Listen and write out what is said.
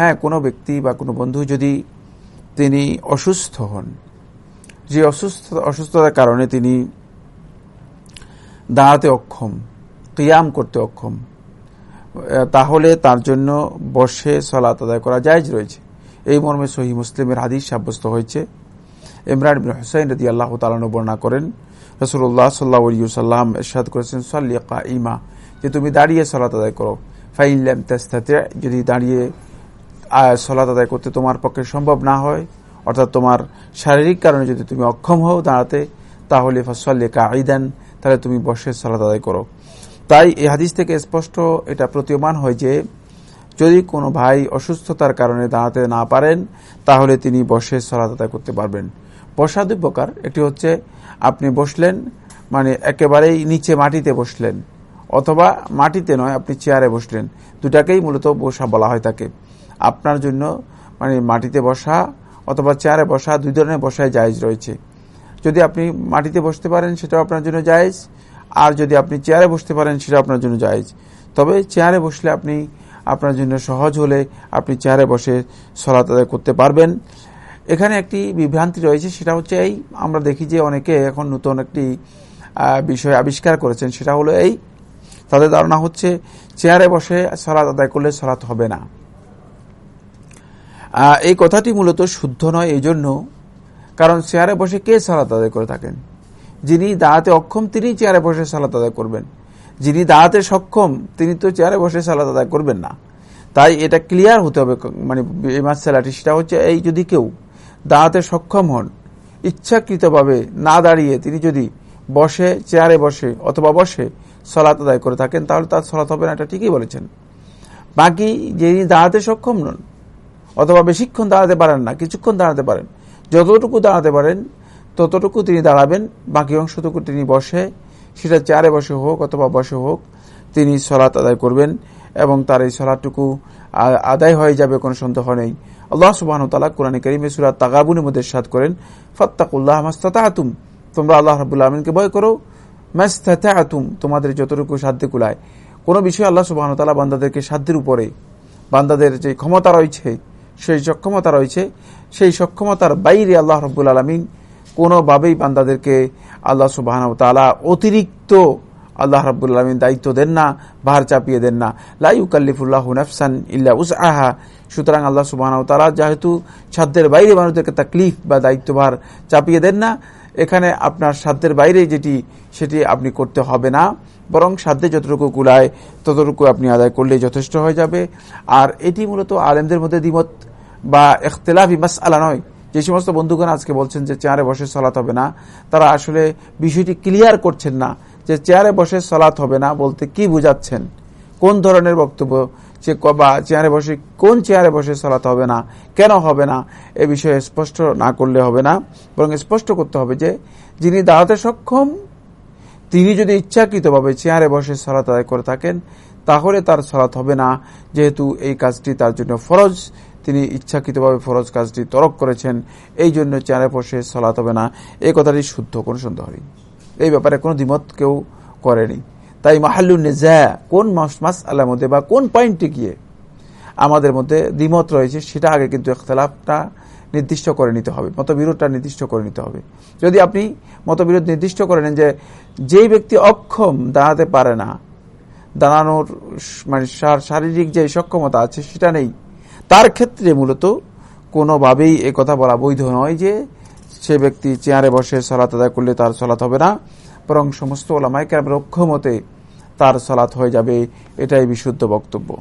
হ্যাঁ কোনো ব্যক্তি বা কোনো বন্ধু যদি তিনি অসুস্থ হন, যে অসুস্থ, অসুস্থতার কারণে তিনি দাঁড়াতে অক্ষম, কিয়াম করতে অক্ষম, তাহলে তার জন্য বসে সলাত আদায় করা জায়জ রয়েছে। এই মর্মে সহি মুসলিমের হাদিস সাব্যস্ত হয়েছে। ইমরান বিন হুসাইন রদি আল্লাহ তালানো বর্ণনা করেন রসুল্লাহ সাল্লাহ সাল্লাম এরশাদ করেছেন সাল্লিয়া ইমা যে তুমি দাঁড়িয়ে সলাত আদায় করো ফাইল্লাম তেস্তাতে, যদি দাঁড়িয়ে সলাত আদায় করতে তোমার পক্ষে সম্ভব না হয়, অর্থাৎ তোমার শারীরিক কারণে যদি তুমি অক্ষম হও দাঁড়াতে, তাহলে ফসল্লিকা আইদান তাহলে তুমি বসে সলাত আদায় করো। তাই এই হাদিস থেকে স্পষ্ট এটা প্রতীয়মান হয় যে, যদি কোনো ভাই অসুস্থতার কারণে দাঁড়াতে না পারেন, তাহলে তিনি বসে সলাত আদায় করতে পারবেন। বসা দুই প্রকার। একটি হচ্ছে, আপনি বসলেন মানে একেবারেই নিচে মাটিতে বসলেন, অথবা মাটিতে নয়, আপনি চেয়ারে বসলেন। দুটাকেই মূলত বসা বলা হয় তাকে। আপনার জন্য মানে মাটিতে বসা অথবা চেয়ারে বসা, দুই ধরনের বসায় জায়জ রয়েছে। যদি আপনি মাটিতে বসতে পারেন, সেটাও আপনার জন্য জায়জ। আর যদি আপনি চেয়ারে বসতে পারেন সেটা আপনার জন্য জায়জ। তবে চেয়ারে বসলে আপনি, আপনার জন্য সহজ হলে আপনি চেয়ারে বসে সলাত আদায় করতে পারবেন। এখানে একটি বিভ্রান্তি রয়েছে, সেটা হচ্ছে এই, আমরা দেখি যে অনেকে এখন নতুন একটি বিষয় আবিষ্কার করেছেন, সেটা হলো এই। তাদের ধারণা হচ্ছে, চেয়ারে বসে সলাত আদায় করলে সলাত হবে না। এই কথাটি মূলত শুদ্ধ নয় এই জন্য কারণ চেয়ারে বসে কে সালাত আদায় করে থাকেন? যিনি দাঁড়াতে অক্ষম তিনি চেয়ারে বসে সালাত আদায় করবেন। যিনি দাঁড়াতে সক্ষম, তিনি তো চেয়ারে বসে সালাত আদায় করবেন না। তাই এটা ক্লিয়ার হতে হবে মানে এই মাসালাটি। সেটা হচ্ছে, এই যদি কেউ দাঁড়াতে সক্ষম হন, ইচ্ছাকৃতভাবে না দাঁড়িয়ে তিনি যদি বসে, চেয়ারে বসে অথবা বসে সলাত আদায় করে থাকেন, তাহলে তার সলাত হবে না, এটা ঠিকই বলেছেন। বাকি যিনি দাঁড়াতে সক্ষম নন অথবা বেশিক্ষণ দাঁড়াতে পারেন না, কিছুক্ষণ দাঁড়াতে পারেন। যতটুকু দাঁড়াতে পারেন, ততটুকু তিনি দাঁড়াবেন, বাকি অংশটুকু তিনি বসে, সেটা চেয়ারে বসে হোক অথবা বসে হোক, তিনি সলাৎ আদায় করবেন এবং তার এই সলাটুকু আদায় হয়ে যাবে, কোনো সন্দেহ নেই। আল্লাহ সুবাহ তালা কোরআন করিমে সুরাত তাগাবুনের মধ্যে সাদ করেন, ফত্তাকুল্লাহ মাস্তাতুম তোমরা আল্লাহ রাবুল্লাহ আলমিনকে ভয় করো মাস্তাতুম তোমাদের যতটুকু সাধ্য কুলায়। কোনো বিষয়ে আল্লাহ সুবাহ তালা বান্দাদেরকে সাধ্যের উপরে, বান্দাদের যে ক্ষমতা রয়েছে সেই সক্ষমতা রয়েছে। সেই সক্ষমতার বাইরে আল্লাহ রব্বুল আলমিন কোনোভাবেই বান্দাদেরকে আল্লাহ সুবাহ তালা অতিরিক্ত আল্লাহ রাবুল আলমিন দায়িত্ব দেন না, ভার চাপিয়ে দেন না। লাইকাল্লিফুল্লাহ নফসান ইল্লা উস আহা সুতরাং আল্লাহ সুবাহ তালা যেহেতু সাধ্যের বাইরে মানুষদেরকে তাকলিফ বা দায়িত্বভার চাপিয়ে দেন না, এখানে আপনার সাধ্যের বাইরে যেটি, সেটি আপনি করতে হবে না। বরং সাধ্যে যতটুকু কুলায়, ততটুকু আপনি আদায় করলে যথেষ্ট হয়ে যাবে। আর এটি মূলত আলেমদের মধ্যে দ্বিমত। বা এখতলাফি মাস আলা নয়। যে সমস্ত বন্ধুগণ আজকে বলছেন যে চেয়ারে বসে সলাত হবে না, তারা আসলে বিষয়টি ক্লিয়ার করছেন না যে চেয়ারে বসে সলাত হবে না বলতে কি বুঝাচ্ছেন? কোন ধরনের বক্তব্য? যে বা চেয়ারে বসে কোন চেয়ারে বসে সলাতে হবে না? কেন হবে না? এ বিষয়ে স্পষ্ট না করলে হবে না। বরং স্পষ্ট করতে হবে যে যিনি দাঁড়াতে সক্ষম, তিনি যদি ইচ্ছাকৃতভাবে চেয়ারে বসে সলাত আদায় করে থাকেন, তাহলে তার সলাত হবে না। যেহেতু এই কাজটি তার জন্য ফরজ তিনি ইচ্ছাকৃতভাবে ফরজ কাজটি তরক করেছেন। এই জন্য চেয়ারে বসে সলাত হবে না। এই কথাটি শুদ্ধ, কোন সন্দেহ নেই এই ব্যাপারে কোনো দ্বিমত কেউ করেনি। তাই মাহাল্লু নেজা, কোন মাস মাস আল্লাহ মধ্যে বা কোন পয়েন্টে গিয়ে আমাদের মধ্যে দ্বিমত রয়েছে, সেটা আগে কিন্তু এখতলাফটা নির্দিষ্ট করে নিতে হবে, মতবিরোধটা নির্দিষ্ট করে নিতে হবে। যদি আপনি মতবিরোধ নির্দিষ্ট করে নেন যে, যেই ব্যক্তি অক্ষম দাঁড়াতে পারে না, দাঁড়ানোর মানে শারীরিক যে সক্ষমতা আছে, সেটা নেই। তার ক্ষেত্রে মূলত কোনোভাবেই কথা বলা বৈধ নয় যে সে ব্যক্তি চেয়ারে বসে সলাত আদায় করলে তার সলাত হবে না, বরং সমস্ত ওলামাইকার অক্ষমতে তার সলাত হয়ে যাবে, এটাই বিশুদ্ধ বক্তব্য।